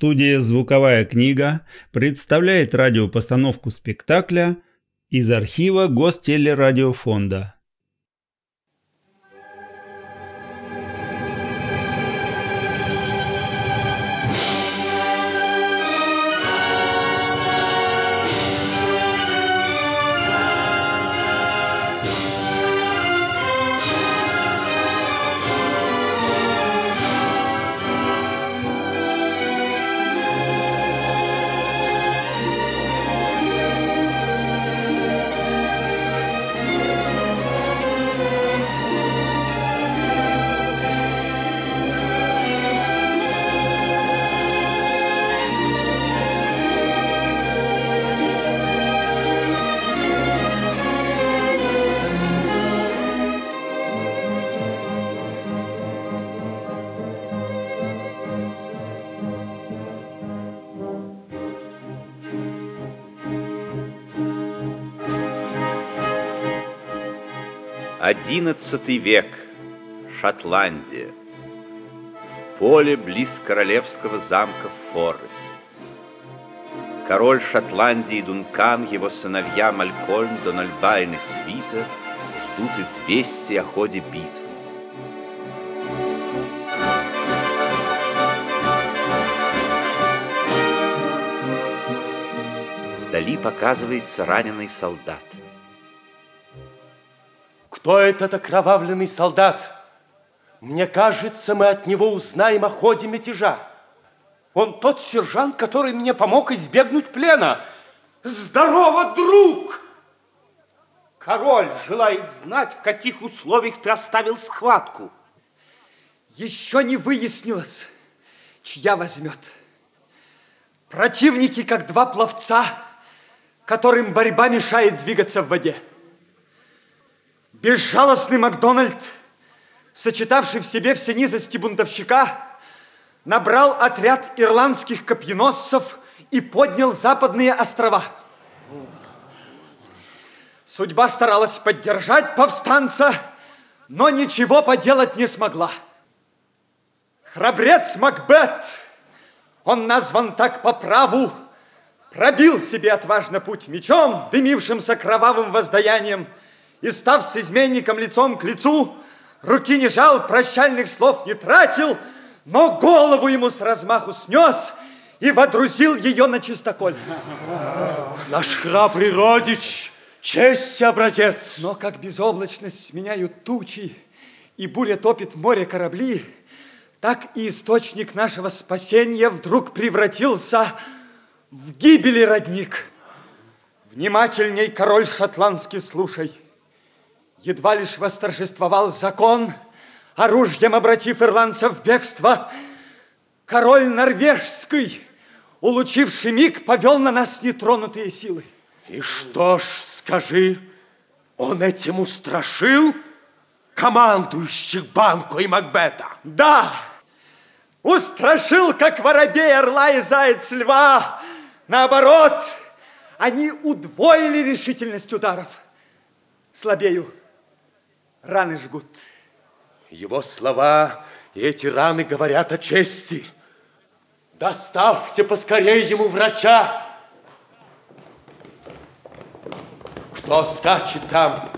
Студия «Звуковая книга» представляет радиопостановку спектакля из архива Гостелерадиофонда. Одиннадцатый век. Шотландия. Поле близ королевского замка Форрест. Король Шотландии Дункан, его сыновья Малькольм, Дональбайн и Свита ждут известий о ходе битвы. Вдали показывается раненый солдат. Кто этот окровавленный солдат? Мне кажется, мы от него узнаем о ходе мятежа. Он тот сержант, который мне помог избегнуть плена. Здорово, друг! Король желает знать, в каких условиях ты оставил схватку. Еще не выяснилось, чья возьмет. Противники, как два пловца, которым борьба мешает двигаться в воде. Безжалостный Макдональд, сочетавший в себе все низости бунтовщика, набрал отряд ирландских копьеносцев и поднял западные острова. Судьба старалась поддержать повстанца, но ничего поделать не смогла. Храбрец Макбет, он назван так по праву, пробил себе отважно путь мечом, дымившимся кровавым воздаянием – и, став с изменником лицом к лицу, руки не жал, прощальных слов не тратил, но голову ему с размаху снес и водрузил ее на чистоколь. Наш храбрый родич, честь образец. Но как безоблачность сменяют тучи, и буря топит в море корабли, так и источник нашего спасения вдруг превратился в гибели родник. Внимательней, король шотландский, слушай. Едва лишь восторжествовал закон, оружием обратив ирландцев в бегство, король норвежский, улучивший миг, повел на нас нетронутые силы. И что ж, скажи, он этим устрашил командующих Банку и Макбета? Да, устрашил, как воробей орла и заяц льва. Наоборот, они удвоили решительность ударов. Слабею раны жгут. Его слова и эти раны говорят о чести. Доставьте поскорее ему врача. Кто скачет там?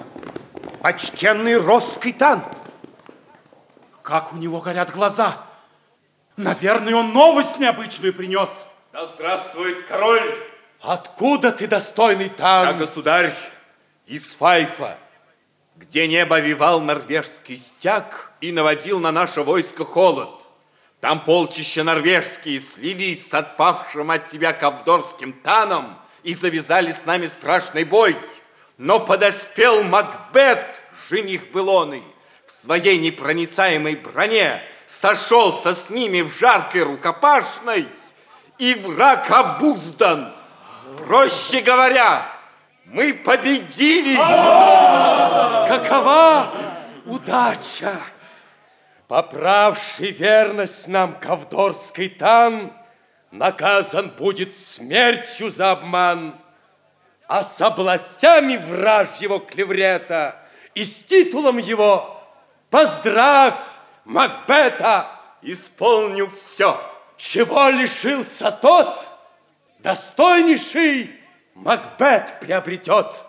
Почтенный Роскайтан. Как у него горят глаза. Наверное, он новость необычную принес. Да здравствует король! Откуда ты, достойный там? Я государь из Файфа где небо вивал норвежский стяг и наводил на наше войско холод. Там полчища норвежские слились с отпавшим от тебя ковдорским таном и завязали с нами страшный бой. Но подоспел Макбет, жених Белоны, в своей непроницаемой броне, сошелся с ними в жаркой рукопашной, и враг обуздан. Проще говоря, мы победили! Какова удача! Поправший верность нам Ковдорский тан, наказан будет смертью за обман, а с областями вражьего клеврета и с титулом его поздравь Макбета! Исполню все. чего лишился тот, достойнейший Макбет приобретет.